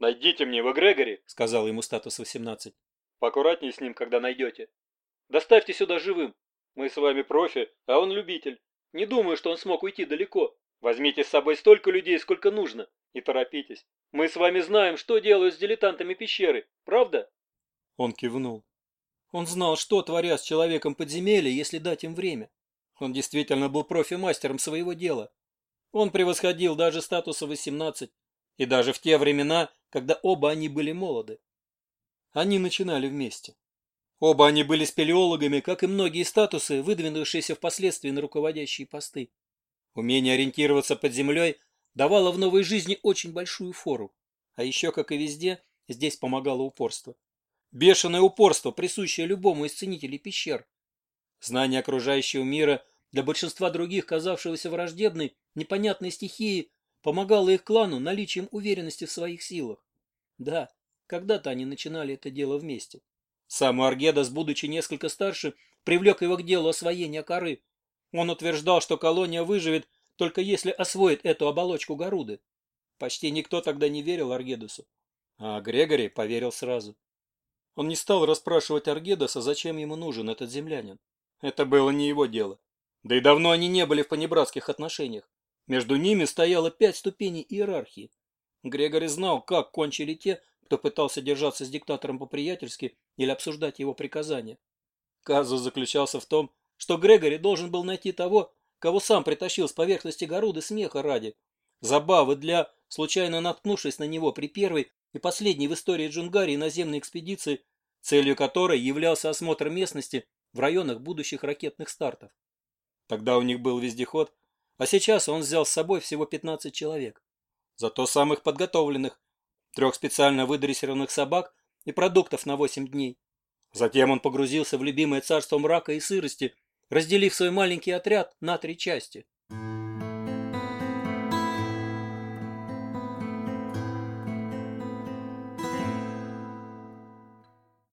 «Найдите мне в эгрегоре», — сказал ему статус 18. «Поаккуратнее с ним, когда найдете. Доставьте сюда живым. Мы с вами профи, а он любитель. Не думаю, что он смог уйти далеко. Возьмите с собой столько людей, сколько нужно. Не торопитесь. Мы с вами знаем, что делают с дилетантами пещеры, правда?» Он кивнул. Он знал, что творят с человеком подземелья, если дать им время. Он действительно был профи-мастером своего дела. Он превосходил даже статуса 18, и даже в те времена, когда оба они были молоды. Они начинали вместе. Оба они были спелеологами, как и многие статусы, выдвинувшиеся впоследствии на руководящие посты. Умение ориентироваться под землей давало в новой жизни очень большую фору. А еще, как и везде, здесь помогало упорство. Бешеное упорство, присущее любому из ценителей пещер. Знание окружающего мира для большинства других, казавшегося враждебной, непонятной стихии, помогало их клану наличием уверенности в своих силах. Да, когда-то они начинали это дело вместе. Сам Аргедас, будучи несколько старше, привлек его к делу освоения коры. Он утверждал, что колония выживет, только если освоит эту оболочку Горуды. Почти никто тогда не верил Аргедусу. А Грегори поверил сразу. Он не стал расспрашивать Аргедаса, зачем ему нужен этот землянин. Это было не его дело. Да и давно они не были в понебратских отношениях. Между ними стояло пять ступеней иерархии. Грегори знал, как кончили те, кто пытался держаться с диктатором по-приятельски или обсуждать его приказания. Казус заключался в том, что Грегори должен был найти того, кого сам притащил с поверхности Горуды смеха ради. Забавы для, случайно наткнувшись на него при первой и последней в истории Джунгарии наземной экспедиции, целью которой являлся осмотр местности в районах будущих ракетных стартов. Тогда у них был вездеход, а сейчас он взял с собой всего 15 человек. Зато самых подготовленных, трех специально выдрессированных собак и продуктов на 8 дней. Затем он погрузился в любимое царство мрака и сырости, разделив свой маленький отряд на три части.